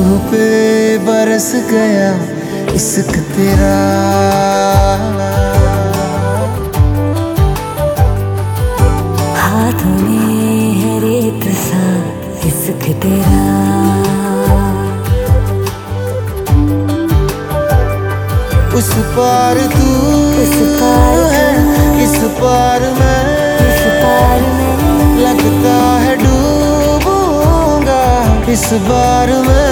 रूह पे बरस गया इश्क तेरा। हाथों में है रेत सा इश्क तेरा। उस पार तू उस पार है। इस पार मैं इस पार में। लगता है डूबूँगा इस बार मैं